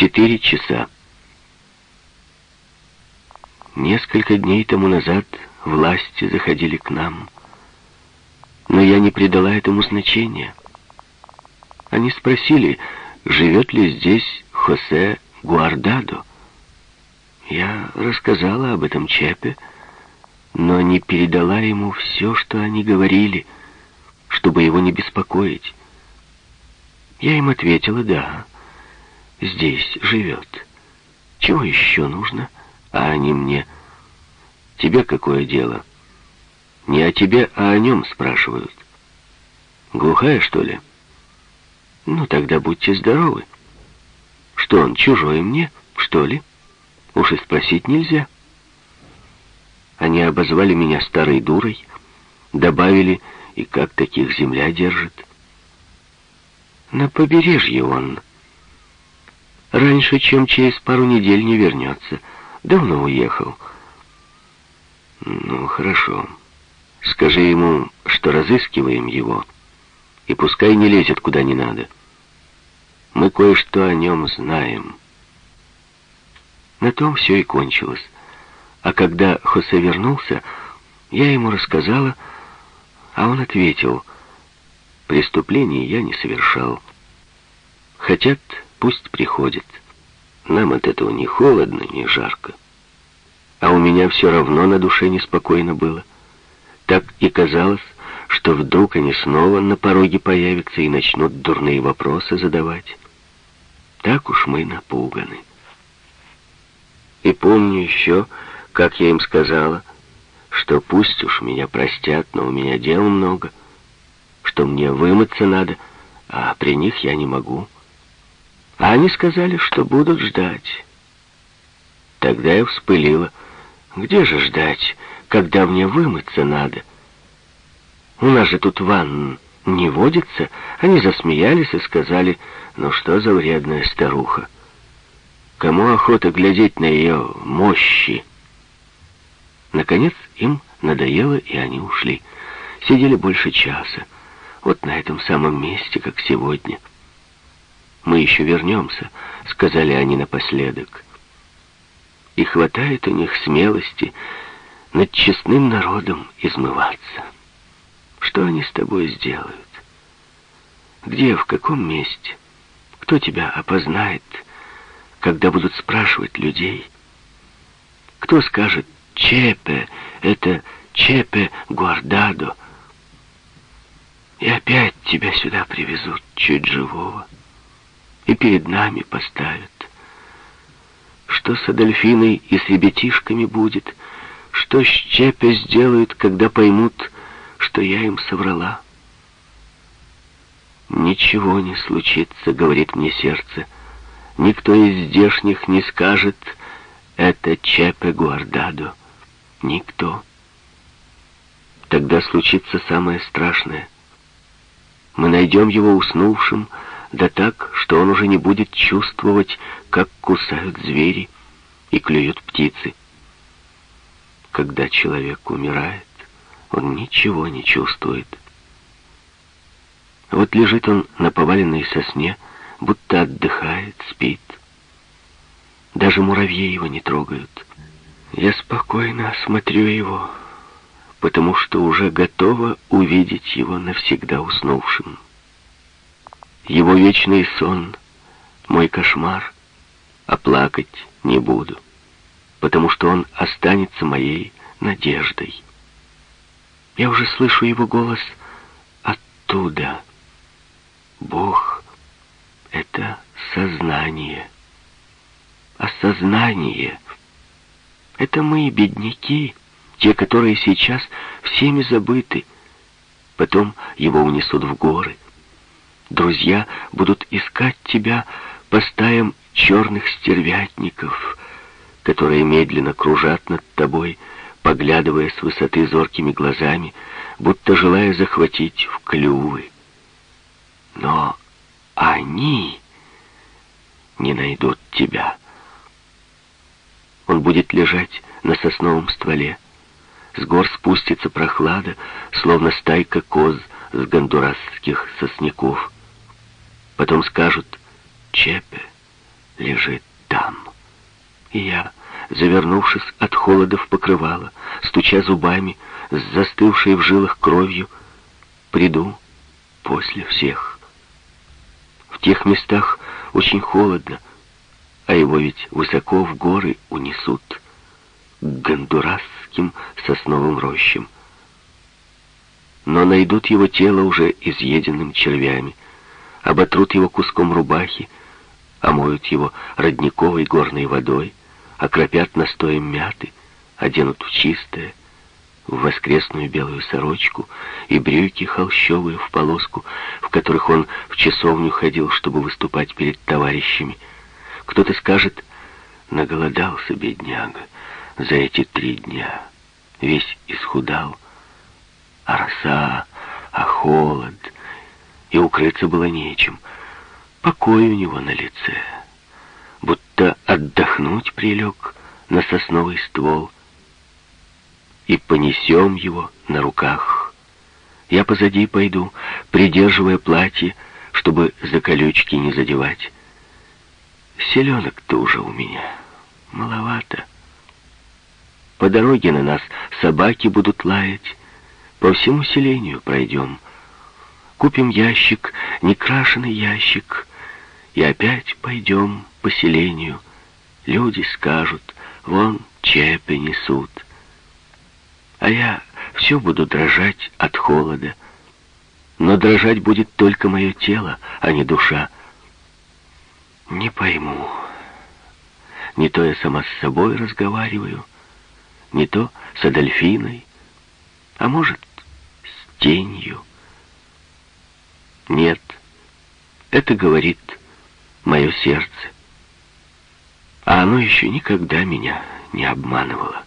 Четыре часа. Несколько дней тому назад власти заходили к нам, но я не придала этому значения. Они спросили, живет ли здесь Хосе Гуардадо. Я рассказала об этом Чепе, но не передала ему все, что они говорили, чтобы его не беспокоить. Я им ответила, да, здесь живет. Чего еще нужно? А они мне, тебе какое дело? Не о тебе, а о нем спрашивают. Глухая, что ли? Ну, тогда будьте здоровы. Что он, чужой мне, что ли? Уж и спросить нельзя. Они обозвали меня старой дурой, добавили, и как таких земля держит. На побережье он. Раньше, чем через пару недель не вернется. Давно уехал. Ну, хорошо. Скажи ему, что разыскиваем его, и пускай не лезет куда не надо. Мы кое-что о нем знаем. На том все и кончилось. А когда Хосе вернулся, я ему рассказала, а он ответил, преступлений я не совершал. Хотят, пусть приходят. Нам от этого ни холодно, ни жарко. А у меня все равно на душе неспокойно было. Так и казалось, что вдруг они снова на пороге появятся и начнут дурные вопросы задавать. Так уж мы напуганы. И помню еще, как я им сказала, что пусть уж меня простят, но у меня дел много, что мне вымыться надо, а при них я не могу. А они сказали, что будут ждать. Тогда я вспылила. Где же ждать, когда мне вымыться надо? У нас же тут ванн не водится. Они засмеялись и сказали, ну что за вредная старуха. Кому охота глядеть на ее мощи? Наконец им надоело, и они ушли. Сидели больше часа. Вот на этом самом месте, как сегодня. «Мы еще вернемся», — сказали они напоследок. И хватает у них смелости над честным народом измываться. Что они с тобой сделают? Где, в каком месте? Кто тебя опознает, когда будут спрашивать людей? Кто скажет «Чепе» — это «Чепе Гуардадо»? И опять тебя сюда привезут, чуть живого, и перед нами поставят. Что с Адольфиной и с ребятишками будет? Что с Чепе сделают, когда поймут, что я им соврала? «Ничего не случится», — говорит мне сердце. «Никто из здешних не скажет, это Чепе Гуардадо. Никто. Тогда случится самое страшное. Мы найдем его уснувшим, да так, что он уже не будет чувствовать, как кусают звери и клюют птицы. Когда человек умирает, он ничего не чувствует. Вот лежит он на поваленной сосне, будто отдыхает, спит. Даже муравьи его не трогают. Я спокойно осмотрю его, потому что уже готова увидеть его навсегда уснувшим. Его вечный сон — мой кошмар, а плакать не буду, потому что он останется моей надеждой. Я уже слышу его голос оттуда — Бог — это сознание. А сознание — это мы, бедняки, те, которые сейчас всеми забыты. Потом его унесут в горы. Друзья будут искать тебя по стаям черных стервятников, которые медленно кружат над тобой, поглядывая с высоты зоркими глазами, будто желая захватить в клювы. Но они не найдут тебя. Он будет лежать на сосновом стволе. С гор спустится прохлада, словно стайка коз с гондурасских сосняков. Потом скажут «Чепе, лежит там. И я, завернувшись от холода в покрывало, стуча зубами, с застывшей в жилах кровью, приду после всех. В тех местах очень холодно, а его ведь высоко в горы унесут к гондурасским сосновым рощам. Но найдут его тело уже изъеденным червями, оботрут его куском рубахи, омоют его родниковой горной водой, окропят настоем мяты, оденут в чистое, в воскресную белую сорочку и брюки холщовые в полоску, в которых он в часовню ходил, чтобы выступать перед товарищами. Кто-то скажет, наголодался бедняга за эти три дня, весь исхудал, а роса, а холод, и укрыться было нечем. Покой у него на лице, будто отдохнуть прилег на сосновый ствол, и понесем его на руках. Я позади пойду, придерживая платье, чтобы за колючки не задевать. Селенок тоже у меня маловато. По дороге на нас собаки будут лаять, по всему селению пройдем. Купим ящик, некрашенный ящик, и опять пойдем по селению. Люди скажут, вон чепи несут а я все буду дрожать от холода. Но дрожать будет только мое тело, а не душа. Не пойму. Не то я сама с собой разговариваю, не то с Адольфиной, а может, с тенью. Нет, это говорит мое сердце, а оно еще никогда меня не обманывало.